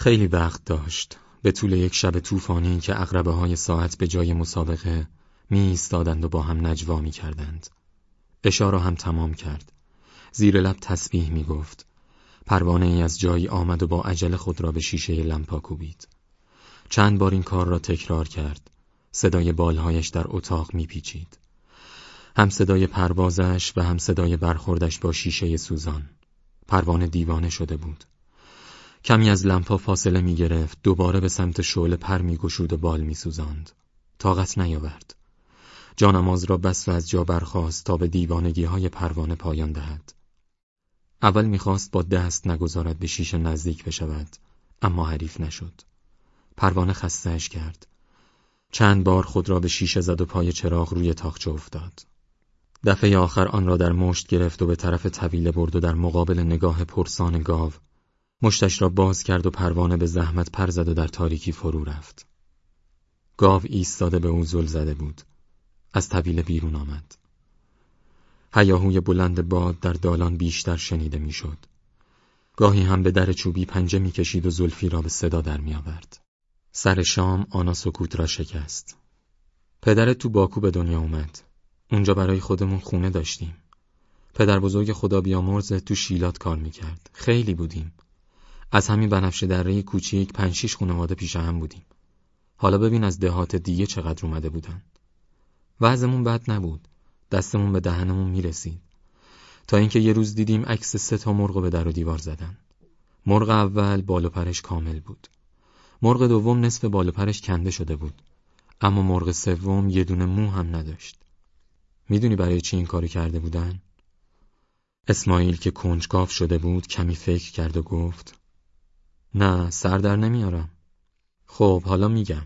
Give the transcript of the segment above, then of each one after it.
خیلی وقت داشت به طول یک شب طوفانی که اقربه های ساعت به جای مسابقه می ایستادند و با هم نجوا می کردند. اشاره هم تمام کرد. زیر لب تسبیح می گفت. پروانه ای از جایی آمد و با عجل خود را به شیشه لمپا کوبید. چند بار این کار را تکرار کرد. صدای بالهایش در اتاق میپیچید. هم صدای پروازش و هم صدای برخوردش با شیشه سوزان. پروانه دیوانه شده بود. کمی از لمپا فاصله می گرفت دوباره به سمت شعله پر می گشود و بال می سوزاند. طاقت نیاورد. جانماز را بس و از جا برخواست تا به دیوانگی های پروانه پایان دهد. اول می‌خواست با دست نگذارد به شیشه نزدیک بشود اما حریف نشد. پروانه خستهش کرد. چند بار خود را به شیشه زد و پای چراغ روی تاخچه افتاد. دفعه آخر آن را در مشت گرفت و به طرف طویله برد و در مقابل نگاه پرسان گاو مشتش را باز کرد و پروانه به زحمت پر زد و در تاریکی فرو رفت. گاو ایستاده به او زل زده بود. از طویله بیرون آمد. هیاهوی بلند باد در دالان بیشتر شنیده می‌شد. گاهی هم به در چوبی پنجه می‌کشید و زلفی را به صدا در میآورد. سر شام آنا سکوت را شکست. پدرت تو باکو به دنیا اومد. اونجا برای خودمون خونه داشتیم. پدر بزرگ خدا بیامرز تو شیلات کار می‌کرد. خیلی بودیم. از همین بنفشه دره کوچیک پنج شیش خانواده پیش هم بودیم. حالا ببین از دهات دیگه چقدر اومده بودن. وضعمون بد نبود. دستمون به دهنمون می‌رسید. تا اینکه یه روز دیدیم عکس سه تا مرغ به در و دیوار زدن. مرغ اول بال و پرش کامل بود. مرغ دوم نصف بال و پرش کنده شده بود. اما مرغ سوم یه دونه مو هم نداشت. می‌دونی برای چی این کارو کرده بودن؟ اسماعیل که کنجکاو شده بود کمی فکر کرد و گفت نه سر در نمیارم. خب حالا میگم.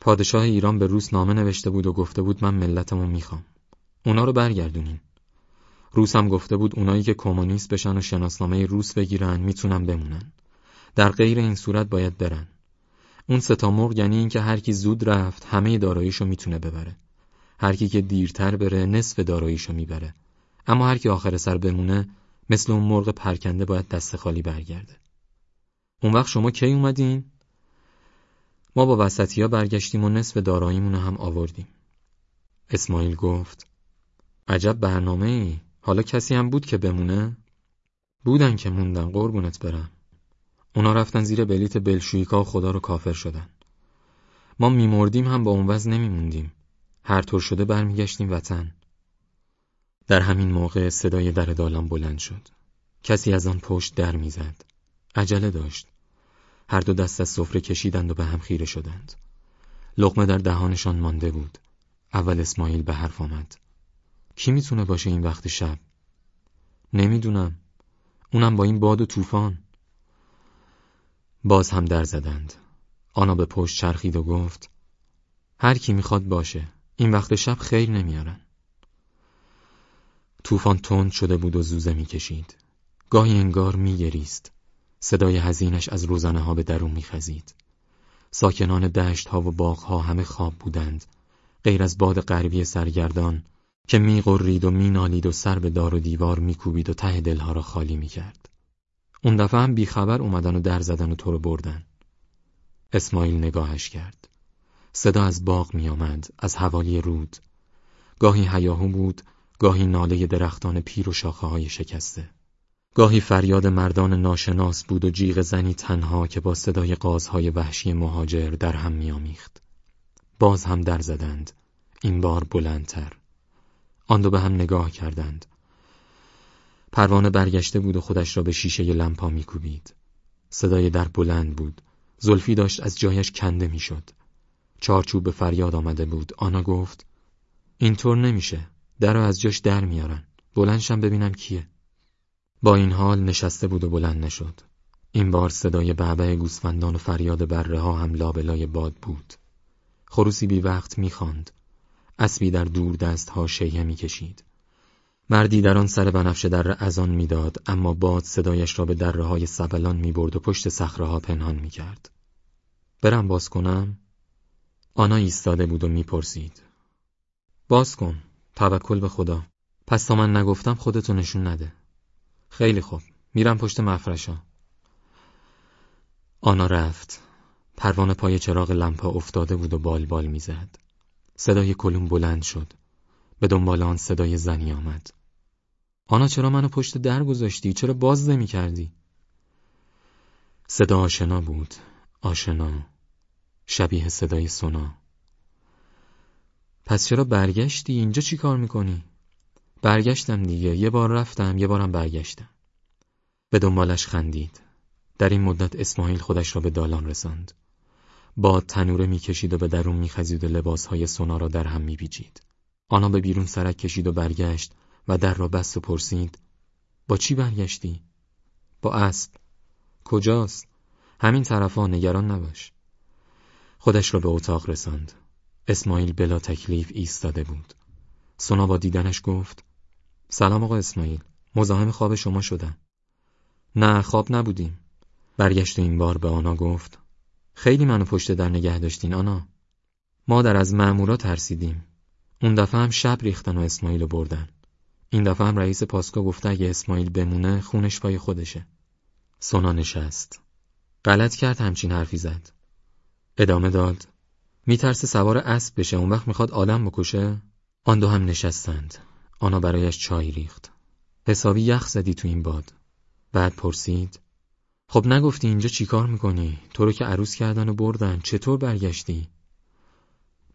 پادشاه ایران به روس نامه نوشته بود و گفته بود من ملتمو می‌خوام. اونا رو برگردونین. روس هم گفته بود اونایی که کمونیست بشن و شناسنامه روس بگیرن می‌تونن بمونن. در غیر این صورت باید برن. اون ستا مرغ یعنی اینکه هر کی زود رفت همه داراییشو می‌تونه ببره. هر کی که دیرتر بره نصف داراییشو می‌بره. اما هر کی آخر سر بمونه مثل اون مرغ پرکنده باید دست خالی برگرده. اون وقت شما کی اومدین؟ ما با وسطی ها برگشتیم و نصف داراییمون هم آوردیم. اسماعیل گفت عجب برنامه ای حالا کسی هم بود که بمونه؟ بودن که موندن قربونت برم. اونا رفتن زیر بلیت بلشویکا و خدا رو کافر شدن. ما میمردیم هم با اون وضع نمیموندیم. هر طور شده برمیگشتیم وطن. در همین موقع صدای در دالان بلند شد. کسی از آن پشت در می‌زد. عجله داشت. هر دو دست از سفره کشیدند و به هم خیره شدند. لقمه در دهانشان مانده بود. اول اسماعیل به حرف آمد. کی می‌تونه باشه این وقت شب؟ نمی‌دونم. اونم با این باد و طوفان. باز هم در زدند. آنا به پشت چرخید و گفت هر کی می‌خواد باشه. این وقت شب خیر نمیارن. طوفان تند شده بود و زوزه می‌کشید. گاهی انگار میگریست. صدای حزینش از روزنه ها به درون میخزید. ساکنان دشت ها و باغ ها همه خواب بودند. غیر از باد غربی سرگردان که میقرید و مینالید و سر به دار و دیوار میکوبید و ته دلها را خالی می‌کرد. اون دفعه هم بیخبر اومدن و در زدن و تو رو بردن. اسماعیل نگاهش کرد. صدا از باغ میآمد، از حوالی رود. گاهی هیاهو بود، گاهی ناله درختان پیر و شاخه های شکسته. گاهی فریاد مردان ناشناس بود و جیغ زنی تنها که با صدای قازهای وحشی مهاجر در هم میامیخت. باز هم در زدند. این بار بلندتر. آن دو به هم نگاه کردند. پروانه برگشته بود و خودش را به شیشه لمپا میکوبید. صدای در بلند بود. زلفی داشت از جایش کنده می‌شد. چارچوب به فریاد آمده بود. آنا گفت اینطور نمیشه. در رو از جاش در میارن. بلندشم ببینم کیه. با این حال نشسته بود و بلند نشد. این بار صدای بعبع گوسفندان و فریاد بره ها هم لابلای باد بود. خروسی بی وقت می‌خواند. اسبی در دور دست ها شیه می‌کشید. مردی در آن سر بنفشه در ازان می‌داد اما باد صدایش را به دره های سبلان می‌برد و پشت صخره ها پنهان می‌کرد. برم باز کنم؟ آنا ایستاده بود و می‌پرسید. باز کن. توکل به خدا. پس تا من نگفتم خودتو نشون نده. خیلی خوب. میرم پشت مفرشا. آنا رفت پروانه پای چراغ لمپا افتاده بود و بال بال می‌زد صدای کلوم بلند شد به دنبال آن صدای زنی آمد آنا چرا منو پشت در گذاشتی؟ چرا باز نمی کردی؟ صدا آشنا بود آشنا شبیه صدای سونا پس چرا برگشتی؟ اینجا چی کار می‌کنی؟ برگشتم دیگه. یه بار رفتم یه بارم برگشتم. به دنبالش خندید. در این مدت اسماعیل خودش را به دالان رساند. با تنوره می‌کشید و به درون میخزید و لباسهای سونا را در هم میبیجید. آنا به بیرون سرک کشید و برگشت و در را بست و پرسید با چی برگشتی؟ با اسب. کجاست؟ همین طرفا نگران نباش. خودش را به اتاق رساند. اسماعیل بلا تکلیف ایستاده بود. سونا با دیدنش گفت سلام آقا اسماعیل. مزاحم خواب شما شدم. نه خواب نبودیم. برگشت این بار به آنا گفت خیلی منو پشت در نگه داشتین آنا. مادر از مامورا ترسیدیم. اون دفعه هم شب ریختن و اسماعیل رو بردن. این دفعه هم رئیس پاسکو گفته اگه اسماعیل بمونه خونش پای خودشه. سونا نشست. غلط کرد همچین حرفی زد. ادامه داد. میترسه سوار اسب بشه اون وقت می‌خواد آدم بکشه؟ آن دو هم نشستند. آنا برایش چای ریخت. حسابی یخ زدی تو این باد. بعد پرسید خب نگفتی اینجا چیکار می‌کنی؟ تو رو که عروس کردن و بردن چطور برگشتی؟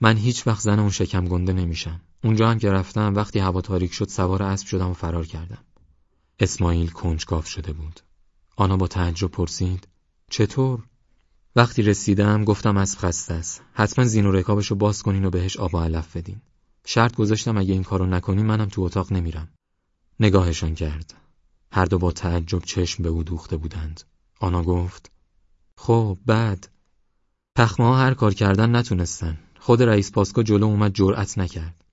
من هیچ وقت زن اون شکم گنده نمیشم. اونجا هم که رفتم وقتی هوا تاریک شد سوار اسب شدم و فرار کردم. اسماعیل کنجکاف شده بود. آنا با تعجب پرسید چطور؟ وقتی رسیدم گفتم اسب خسته است. حتما زین و رکابشو باز کنین و بهش آب و علف بدین. شرط گذاشتم اگه این کارو نکنی منم تو اتاق نمیرم. نگاهشان کرد. هر دو با تعجب چشم به او دوخته بودند. آنا گفت خب بعد. پخمه ها هر کار کردن نتونستن. خود رئیس پاسکو جلو اومد جرأت نکرد.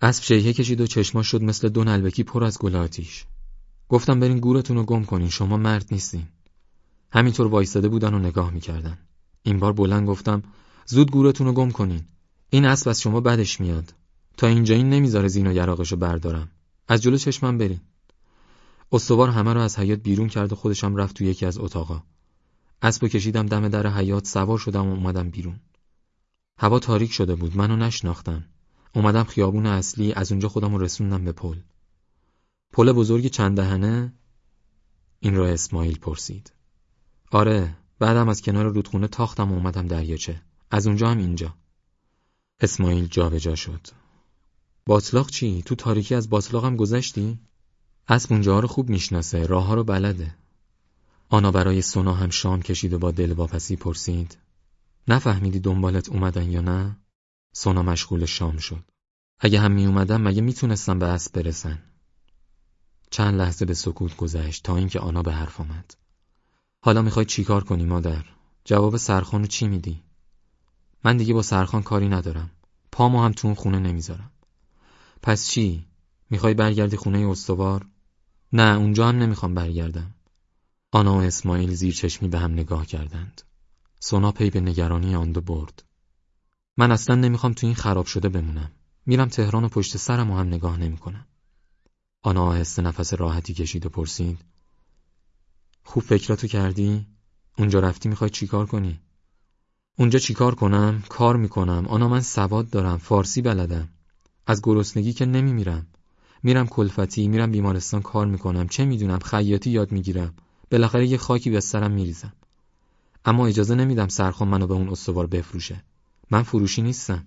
اسب شیهه کشید و چشما شد مثل دو نلبکی پر از گل آتیش. گفتم برین گورتون رو گم کنین شما مرد نیستین. همینطور وایستاده بودن و نگاه می‌کردن. این بار بلند گفتم زود گورتون رو گم کنین. این اسب از شما بدش میاد. تا اینجا این نمی‌ذاره زین و یراقشو بردارم. از جلو چشمم برین. استوار همه رو از حیات بیرون کرد و خودشم رفت تو یکی از اتاقا. اسب کشیدم دم در حیات سوار شدم و اومدم بیرون. هوا تاریک شده بود منو نشناختم اومدم خیابون اصلی از اونجا خودم رو رسوندم به پل. پل بزرگ چند دهنه؟ این را اسماعیل پرسید. آره بعدم از کنار رودخونه تاختم و اومدم دریاچه. از اونجا هم اینجا. اسماعیل جابجا شد. باطلاق چی؟ تو تاریکی از باطلاق هم گذشتی؟ اسب اونجا رو خوب می‌شناسه راه ها رو بلده آنا برای سونا هم شام کشید و با دل واپسی پرسید نفهمیدی دنبالت اومدن یا نه؟ سونا مشغول شام شد اگه هم می اومدن مگه می‌تونستم به اسب برسن؟ چند لحظه به سکوت گذشت تا اینکه آنا به حرف آمد حالا می‌خوای چیکار کنی مادر؟ جواب سرخانو چی میدی؟ من دیگه با سرخان کاری ندارم پامو هم تو اون خونه نمی‌ذارم پس چی؟ می‌خوای برگردی خونه استوار؟ نه اونجا هم نمی‌خوام برگردم آنا و اسماعیل زیر چشمی به هم نگاه کردند سونا پی به نگرانی آن دو برد من اصلا نمی‌خوام تو این خراب شده بمونم میرم تهران و پشت سرم و هم نگاه نمی‌کنم آنا آهسته نفس راحتی کشید و پرسید خوب فکراتو کردی؟ اونجا رفتی می‌خوای چیکار کنی؟ اونجا چیکار کنم؟ کار می‌کنم آنا من سواد دارم فارسی بلدم از گرسنگی که نمیمیرم. میرم کلفتی میرم بیمارستان کار می‌کنم. چه می‌دونم خیاطی یاد می‌گیرم. بالاخره یه خاکی به سرم میریزم. اما اجازه نمیدم سرخان منو به اون استوار بفروشه. من فروشی نیستم.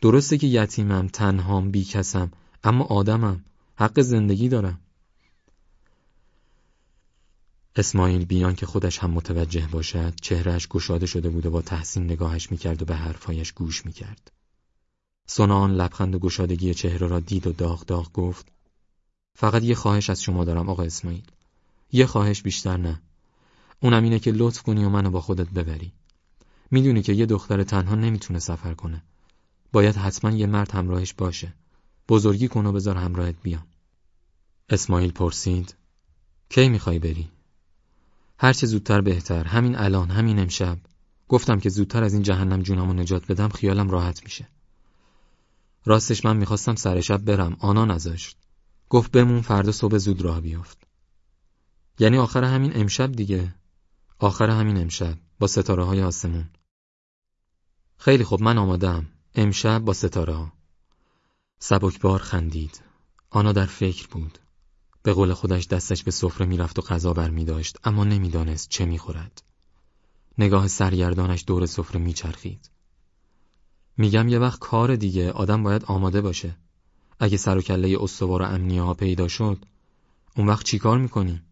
درسته که یتیمم تنهام بیکسم اما آدمم. حق زندگی دارم. اسماعیل بیان که خودش هم متوجه باشد چهرهش گشاده شده بود و با تحسین نگاهش می‌کرد و به حرفایش گوش می‌کرد. سنان لبخند و گشادگی چهره را دید و داغ داغ گفت فقط یه خواهش از شما دارم آقا اسماعیل. یه خواهش بیشتر نه. اونم اینه که لطف کنی و منو با خودت ببری. می‌دونی که یه دختر تنها نمی‌تونه سفر کنه. باید حتما یه مرد همراهش باشه. بزرگی کن و بذار همراهت بیام. اسماعیل پرسید کی می‌خوای بری؟ هرچه زودتر بهتر. همین الان همین امشب. گفتم که زودتر از این جهنم جونمو نجات بدم خیالم راحت میشه. راستش من می‌خواستم سر شب برم. آنا نذاشت. گفت بمون فردا صبح زود راه بیافت. یعنی آخر همین امشب دیگه؟ آخر همین امشب با ستاره های آسمون. خیلی خوب من آمادم امشب با ستاره ها سبکبار خندید. آنا در فکر بود. به قول خودش دستش به سفره می‌رفت و غذا بر می داشت اما نمی‌دانست چه می‌خورد. نگاه سرگردانش دور سفره میچرخید. میگم یه وقت کار دیگه آدم باید آماده باشه. اگه سر و کله استوار امنیه ها پیدا شد اون وقت چی کار می‌کنیم؟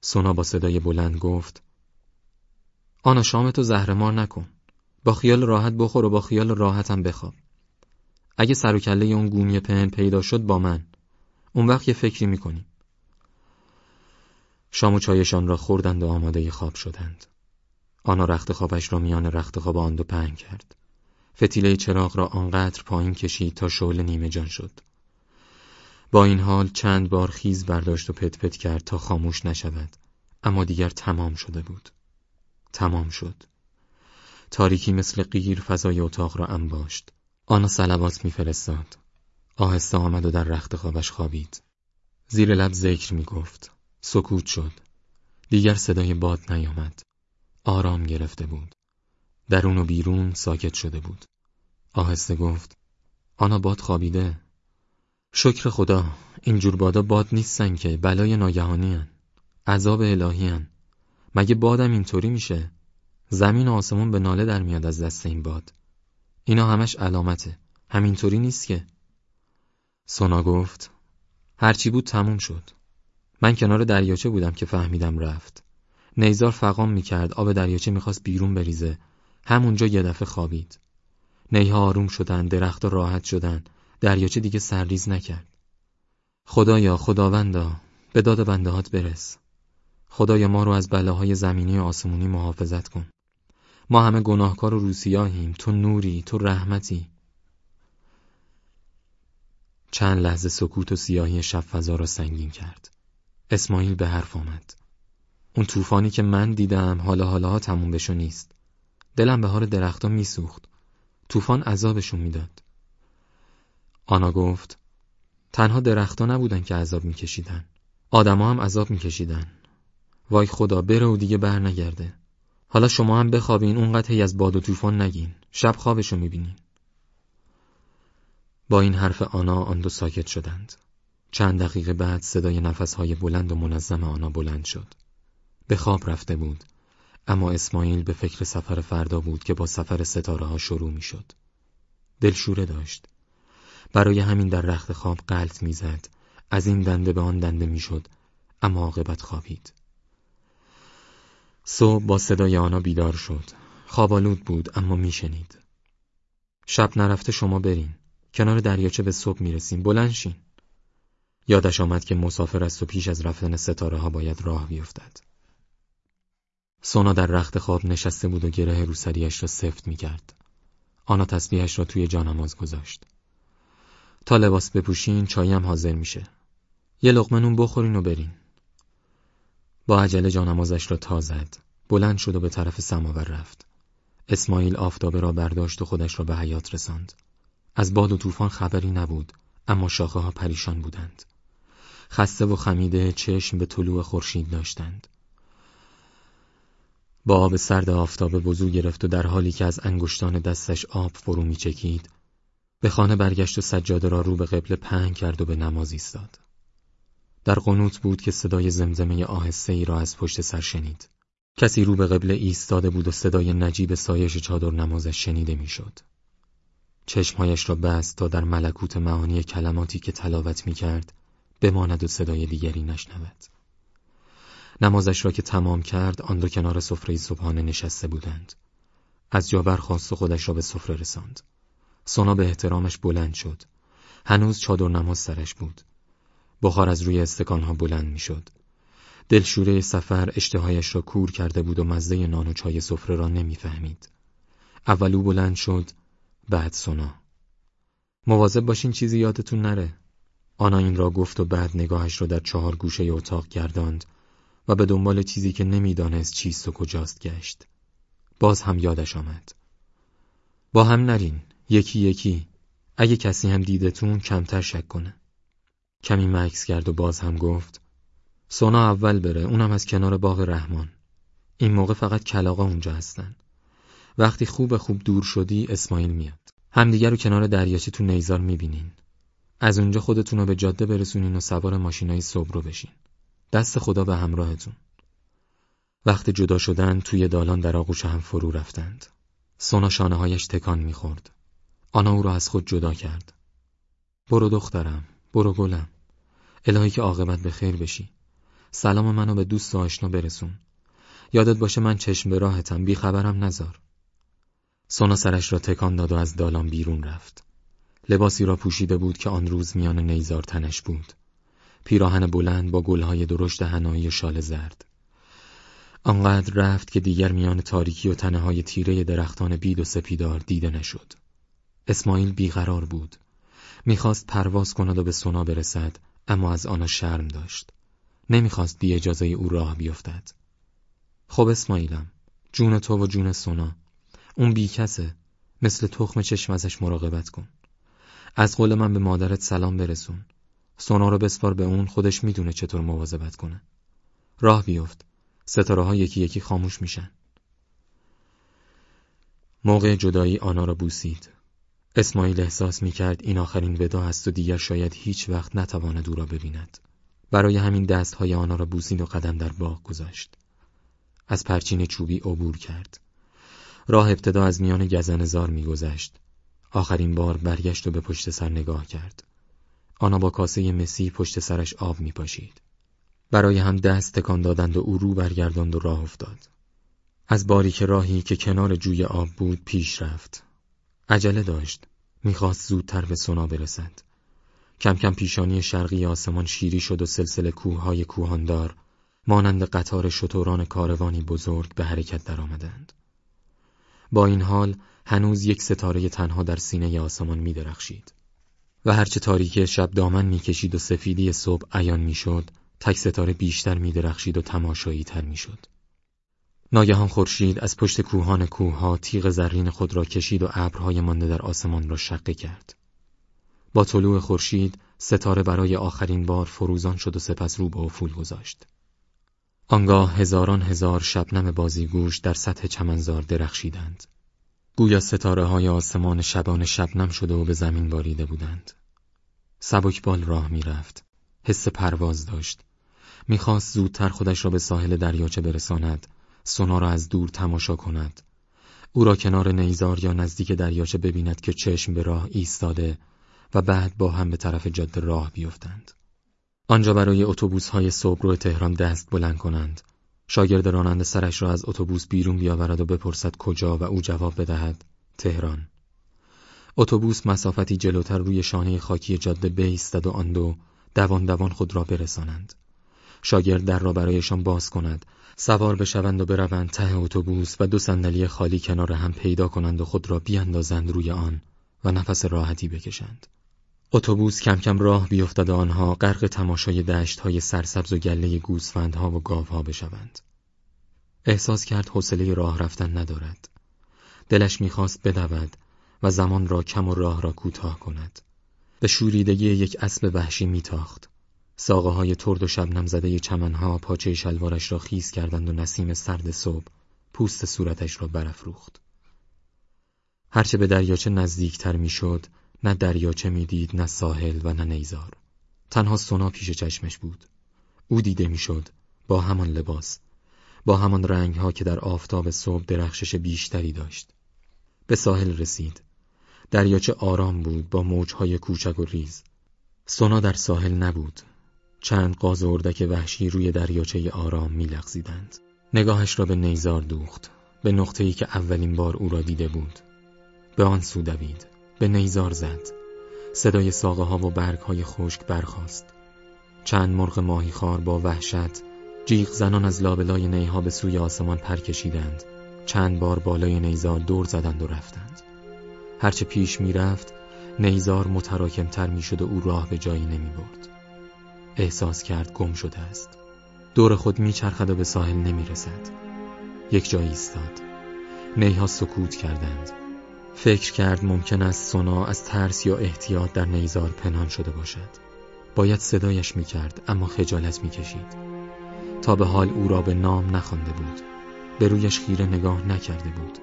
سونا با صدای بلند گفت آنا شامتو زهرمار نکن. با خیال راحت بخور و با خیال راحتم بخواب. اگه سر و کله اون گونی پهن پیدا شد با من. اون وقت یه فکری می‌کنیم. شام و چایشان را خوردند و آماده خواب شدند. آنا رخت خوابش را میان رخت خواب آن دو پهن کرد. فتیله چراغ را آنقدر پایین کشید تا شعله نیمه جان شد. با این حال چند بار خیز برداشت و پت پت کرد تا خاموش نشود. اما دیگر تمام شده بود. تمام شد. تاریکی مثل قیر فضای اتاق را انباشت. آنا سلوات میفرستاد. آهسته آمد و در رخت خوابش خوابید. زیر لب ذکر می‌گفت. سکوت شد. دیگر صدای باد نیامد. آرام گرفته بود. درون و بیرون ساکت شده بود. آهسته گفت آنا باد خوابیده. شکر خدا اینجور بادا باد نیستن که بلای ناگهانی هن. عذاب الهی هن. مگه بادم اینطوری میشه؟ زمین و آسمون به ناله در میاد از دست این باد. اینا همش علامته. همینطوری نیست که. سونا گفت هرچی بود تموم شد. من کنار دریاچه بودم که فهمیدم رفت. نیزار فقام می‌کرد آب دریاچه می‌خواست بیرون بریزه. همونجا یه دفعه خوابید. نیها آروم شدن درخت راحت شدن. دریاچه دیگه سرریز نکرد. خدایا خداوندا به داد بندهات برس. خدایا ما رو از بلاهای زمینی و آسمونی محافظت کن. ما همه گناهکار و روسیاهیم. تو نوری تو رحمتی. چند لحظه سکوت و سیاهی شب فضا را سنگین کرد. اسماعیل به حرف آمد. اون طوفانی که من دیدم حالا حالا ها تموم بشو نیست. دلم به حال درختا میسوخت. طوفان عذابشون می‌داد. آنا گفت تنها درختا نبودن که عذاب میکشیدن. آدما هم عذاب میکشیدن. وای خدا بره و دیگه بر نگرده. حالا شما هم بخوابین اونقدر هی از باد و طوفان نگین. شب خوابشو می‌بینین. با این حرف آنا آن دو ساکت شدند. چند دقیقه بعد صدای نفسهای بلند و منظم آنا بلند شد. به خواب رفته بود اما اسماعیل به فکر سفر فردا بود که با سفر ستاره ها شروع می شد. دلشوره داشت. برای همین در رخت خواب قلط می‌زد. از این دنده به آن دنده می‌شد اما عاقبت خوابید. صبح با صدای آنها بیدار شد. خوابالود بود اما میشنید. شب نرفته شما برین. کنار دریاچه به صبح می‌رسیم. بلند شین. یادش آمد که مسافر است و پیش از رفتن ستاره ها باید راه بیفتد. سونا در رخت خواب نشسته بود و گره روسریش را سفت می کرد. آنا تسبیحش را توی جانماز گذاشت. تا لباس بپوشین چایم حاضر میشه. یه لقمه نون بخورین و برین. با عجله جانمازش را تا زد. بلند شد و به طرف سماور رفت. اسماعیل آفتابه را برداشت و خودش را به حیات رساند. از باد و طوفان خبری نبود اما شاخه ها پریشان بودند. خسته و خمیده چشم به طلوع خورشید داشتند. با آب سرد آفتابه وضو گرفت و در حالی که از انگشتان دستش آب فرو میچکید به خانه برگشت و سجاده را رو به قبله پهن کرد و به نماز ایستاد. در قنوت بود که صدای زمزمه آهسته ای را از پشت سر شنید. کسی رو به قبله ایستاده بود و صدای نجیب سایش چادر نمازش شنیده می‌شد. چشمهایش را بست تا در ملکوت معانی کلماتی که تلاوت می کرد بماند و صدای دیگری نشنود. نمازش را که تمام کرد آن دو کنار سفره صبحانه نشسته بودند. از جا برخواست و خودش را به سفره رساند. سونا به احترامش بلند شد. هنوز چادر نماز سرش بود. بخار از روی استکانها بلند می‌شد. دلشوره سفر اشتهایش را کور کرده بود و مزه نان و چای سفره را نمی‌فهمید. اولو بلند شد بعد سونا مواظب باشین چیزی یادتون نره آنا این را گفت و بعد نگاهش را در چهار گوشه اتاق گرداند و به دنبال چیزی که نمی‌دانست چیست و کجاست گشت. باز هم یادش آمد. با هم نرین یکی یکی. اگه کسی هم دیدتون کمتر شک کنه. کمی مکس کرد و باز هم گفت سونا اول بره اونم از کنار باغ رحمان. این موقع فقط کلاقا اونجا هستن. وقتی خوب خوب دور شدی اسماعیل میاد. همدیگر رو کنار دریاچه تو نیزار می‌بینین. از اونجا خودتون رو به جاده برسونین و سوار ماشینای صبح رو بشین. دست خدا به همراهتون. وقت جدا شدن توی دالان در آغوش هم فرو رفتند. سونا شانه هایش تکان می‌خورد. آنا او را از خود جدا کرد. برو دخترم برو گلم. الهی که عاقبت به خیر بشی. سلام منو به دوست و آشنا برسون. یادت باشه من چشم به راهتم بی خبرم نزار. سونا سرش را تکان داد و از دالان بیرون رفت. لباسی را پوشیده بود که آن روز میان نیزار تنش بود. پیراهن بلند با گلهای درشت هنایی و شال زرد. آنقدر رفت که دیگر میان تاریکی و تنه های تیره درختان بید و سپیدار دیده نشد. اسماعیل بیقرار بود. می‌خواست پرواز کند و به سونا برسد اما از آنها شرم داشت. نمی‌خواست بی اجازه او راه بیفتد. خب اسماعیلم جون تو و جون سونا اون بی کسه. مثل تخم چشم ازش مراقبت کن. از قول من به مادرت سلام برسون. سونا رو بسپار به اون خودش می‌دونه چطور مواظبت کنه. راه بیفت. ستاره ها یکی یکی خاموش میشن. موقع جدایی آنا را بوسید. اسماعیل احساس می‌کرد این آخرین ودا است و دیگر شاید هیچ وقت نتواند او را ببیند. برای همین دست های آنها را بوسید و قدم در باغ گذاشت. از پرچین چوبی عبور کرد. راه ابتدا از میان گزنزار میگذشت. آخرین بار برگشت و به پشت سر نگاه کرد. آنا با کاسه مسی پشت سرش آب میپاشید. برای هم دست تکان دادند و او رو برگرداند و راه افتاد. از باریک راهی که کنار جوی آب بود پیش رفت. عجله داشت. می‌خواست زودتر به سونا برسد. کم کم پیشانی شرقی آسمان شیری شد و سلسله کوههای کوهاندار مانند قطار شتوران کاروانی بزرگ به حرکت درآمدند. با این حال هنوز یک ستاره تنها در سینه آسمان می درخشید. و هرچه تاریکی شب دامن می‌کشید و سفیدی صبح عیان می‌شد تک ستاره بیشتر می درخشید و تماشایی تر می‌شد. ناگهان خورشید از پشت کوهان کوهها تیغ زرین خود را کشید و ابرهای مانده در آسمان را شقه کرد. با طلوع خورشید ستاره برای آخرین بار فروزان شد و سپس رو به افول گذاشت. آنگاه هزاران هزار شبنم بازیگوش در سطح چمنزار درخشیدند. گویا ستاره های آسمان شبان شبنم شده و به زمین باریده بودند. سبکبال راه می‌رفت. حس پرواز داشت. می‌خواست زودتر خودش را به ساحل دریاچه برساند. سونا را از دور تماشا کند. او را کنار نیزار یا نزدیک دریاچه ببیند که چشم به راه ایستاده و بعد با هم به طرف جاده راه بیفتند. آنجا برای اتوبوس های صبح تهران دست بلند کنند. شاگرد راننده سرش را از اتوبوس بیرون بیاورد و بپرسد کجا و او جواب بدهد تهران. اتوبوس مسافتی جلوتر روی شانه خاکی جاده بیستد و آن دو دوان دوان خود را برسانند. شاگرد در را برایشان باز کند سوار بشوند و بروند ته اتوبوس و دو صندلی خالی کنار هم پیدا کنند و خود را بیاندازند روی آن و نفس راحتی بکشند. اتوبوس کم کم راه بیفتد و آنها غرق تماشای دشت های سرسبز و گله گوسفندها و گاوها بشوند. احساس کرد حوصله راه رفتن ندارد. دلش می‌خواست بدود و زمان را کم و راه را کوتاه کند. به شوریدگی یک اسب وحشی میتاخت. ساقه های ترد و شبنم زده چمنها پاچه شلوارش را خیز کردند و نسیم سرد صبح پوست صورتش را برافروخت. هرچه به دریاچه نزدیکتر می‌شد، نه دریاچه می‌دید نه ساحل و نه نیزار. تنها سونا پیش چشمش بود. او دیده می‌شد با همان لباس با همان رنگ ها که در آفتاب صبح درخشش بیشتری داشت. به ساحل رسید. دریاچه آرام بود با موجهای کوچک و ریز. سونا در ساحل نبود. چند قاز اردک وحشی روی دریاچه آرام میلغزیدند. نگاهش را به نیزار دوخت به نقطه‌ای که اولین بار او را دیده بود. به آن سو دوید. به نیزار زد. صدای ساقه ها و برگ های خشک برخاست. چند مرغ ماهیخوار با وحشت جیغ زنان از لابلای نیها به سوی آسمان پر کشیدند. چند بار بالای نیزار دور زدند و رفتند. هرچه پیش می‌رفت نیزار متراکمتر می‌شد و او راه به جایی نمی برد. احساس کرد گم شده است. دور خود میچرخد و به ساحل نمی رسد. یک جایی ایستاد. نیها سکوت کردند. فکر کرد ممکن است سونا از ترس یا احتیاط در نیزار پنهان شده باشد. باید صدایش می‌کرد اما خجالت می‌کشید. تا به حال او را به نام نخوانده بود. به رویش خیره نگاه نکرده بود.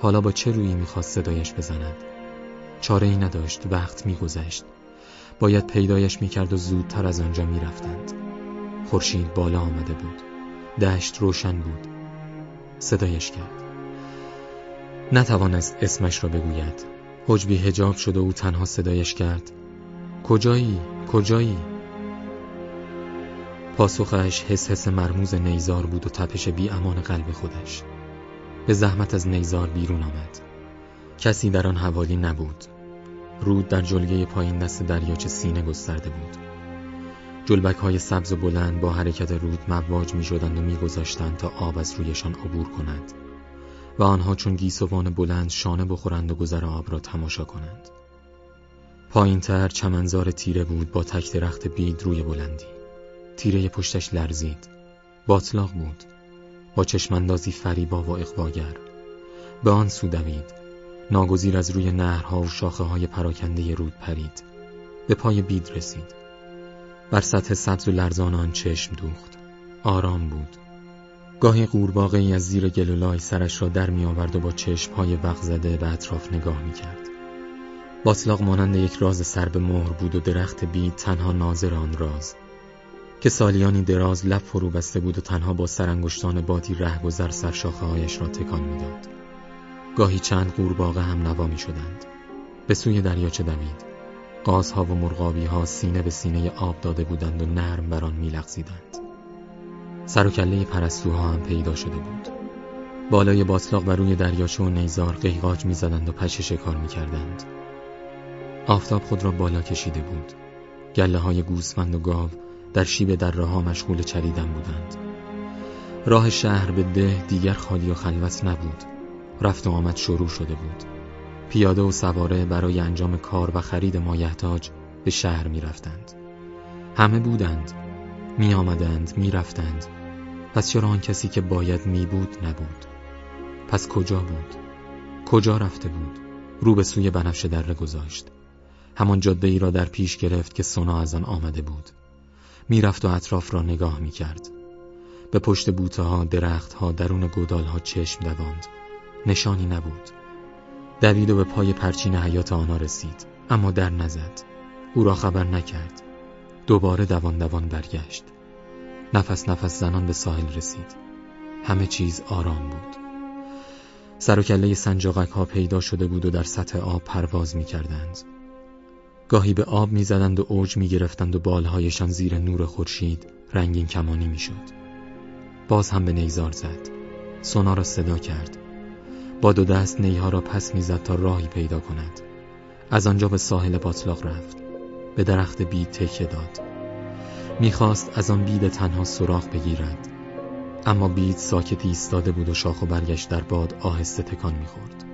حالا با چه رویی می‌خواست صدایش بزند؟ چاره ای نداشت وقت میگذشت. باید پیدایش می‌کرد و زودتر از آنجا می‌رفتند. خورشید بالا آمده بود. دشت روشن بود. صدایش کرد. نتوانست اسمش را بگوید. حجبی هجاب شد و او تنها صدایش کرد. کجایی؟ کجایی؟ پاسخش حس حس مرموز نیزار بود و تپش بی امان قلب خودش. به زحمت از نیزار بیرون آمد. کسی در آن حوالی نبود. رود در جلگه پایین دست دریاچه سینه گسترده بود. جلبک های سبز و بلند با حرکت رود مواج می شدند و می گذاشتند تا آب از رویشان عبور کند. و آنها چون گیسوان بلند شانه بخورند و گذر آب را تماشا کنند. پایین تر چمنزار تیره بود با تک درخت بید روی بلندی. تیره پشتش لرزید. باطلاق بود. با چشماندازی فریبا و اقواگر. به آن سو دوید. ناگزیر از روی نهرها و شاخه های پراکنده رود پرید. به پای بید رسید. بر سطح سبز و لرزان آن چشم دوخت. آرام بود. گاهی قورباغه از زیر گلولای سرش را در می آورد و با چشم های وق زده به اطراف نگاه می کرد باطلاق مانند یک راز سر به مهر بود و درخت بید تنها ناظر آن راز که سالیانی دراز لب فرو بسته بود و تنها با سرانگشتان بادی رهگذر سرشاخه هایش را تکان می‌داد. گاهی چند قورباغه هم نوا می شدند. به سوی دریاچه دوید. قازها و مرغابی ها سینه به سینه آب داده بودند و نرم بر آن میلغزیدند. سر و کله پرستوها هم پیدا شده بود. بالای باطلاق بر روی دریاچه و نیزار قیقاج می‌زدند و پشه شکار می‌کردند. آفتاب خود را بالا کشیده بود. گله های گوسفند و گاو در شیب دره مشغول چریدن بودند. راه شهر به ده دیگر خالی و خلوت نبود. رفت و آمد شروع شده بود پیاده و سواره برای انجام کار و خرید مایحتاج به شهر می رفتند. همه بودند می آمدند می رفتند پس چرا آن کسی که باید می بود نبود؟ پس کجا بود؟ کجا رفته بود؟ رو به سوی بنفش دره گذاشت. همان جاده ای را در پیش گرفت که سنا از آن آمده بود. می‌رفت و اطراف را نگاه می کرد. به پشت بوته ها درخت ها درون گودال ها چشم دواند. نشانی نبود. دوید و به پای پرچین حیات آنها رسید. اما در نزد. او را خبر نکرد. دوباره دوان دوان برگشت. نفس نفس زنان به ساحل رسید همه چیز آرام بود سر و کله سنجاقک ها پیدا شده بود و در سطح آب پرواز می کردند. گاهی به آب می زدند و اوج می گرفتند و بالهایشان زیر نور خورشید رنگین کمانی می شد. باز هم به نیزار زد. سونا را صدا کرد. با دو دست نیها را پس می‌زد تا راهی پیدا کند از آنجا به ساحل باطلاق رفت به درخت بید تکه داد می‌خواست از آن بید تنها سراغ بگیرد. اما بید ساکت ایستاده بود و شاخ و برگشت در باد آهسته تکان می‌خورد.